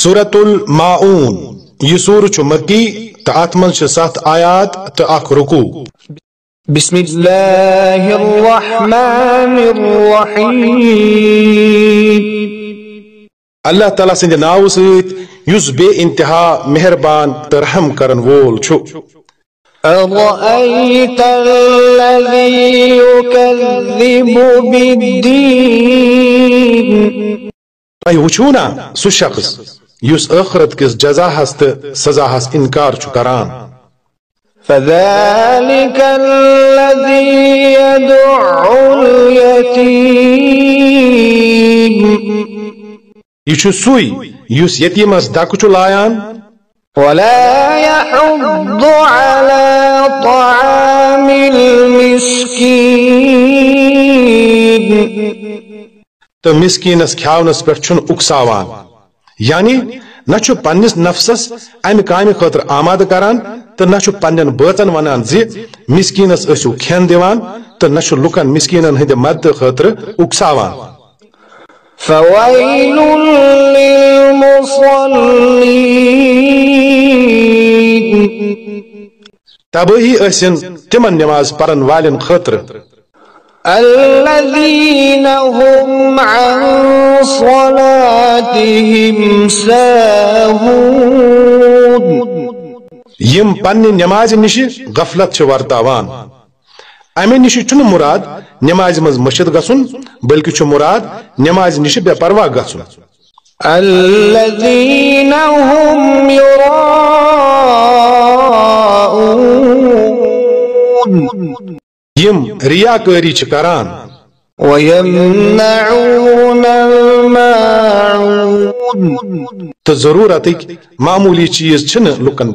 سورة الماعون یہ سور چھ مکی تو ات من چھ آیات تو اخ رکو بسم الله الرحمن الرحيم اللہ تعالیٰ سند ناو ست یس بے انتہا مہربان تو رحم کرن وول چھو أرأيت الذي يكذب بالدين تہ وچھو نا سہ شخص یس ٲخرت کس جزا ہس تو سزا ہس انکار چھو کران۔ فذلك الذي اليتيم یتیمس دکہ چھو لایان۔ ولا يحض على طعام المسكين تو مسکینس کھیاونس پہ چھن اکساوان۔ یعنی نہ پننس نفسس امہ کامہ خاطر آمادہ کران تو نہ پنن بٲژن ونان زِ مسکینس ٲسِو کھٮ۪ن دِوان تہٕ نہ لُکن مسکینن ہٕنٛدِ مدد خٲطرٕ اکساوان۔ تبٲہی ٲسِن تِمن نماز پرن والٮ۪ن خٲطرٕ الذين هم عن یِم پننہِ نمازِ نِش غفلت چھِ ورتاوان امہِ نِش چھُنہٕ مُراد نمازِ منٛز مٔشِد گژھُن بلکہِ چھُ مُراد نمازِ نِش بے پرواہ گژھُن الذين هم يراءون یِم ریاکٲری چھِ کران. ويمنعون تو تہٕ معمولی چیز چیٖز لکن لُکن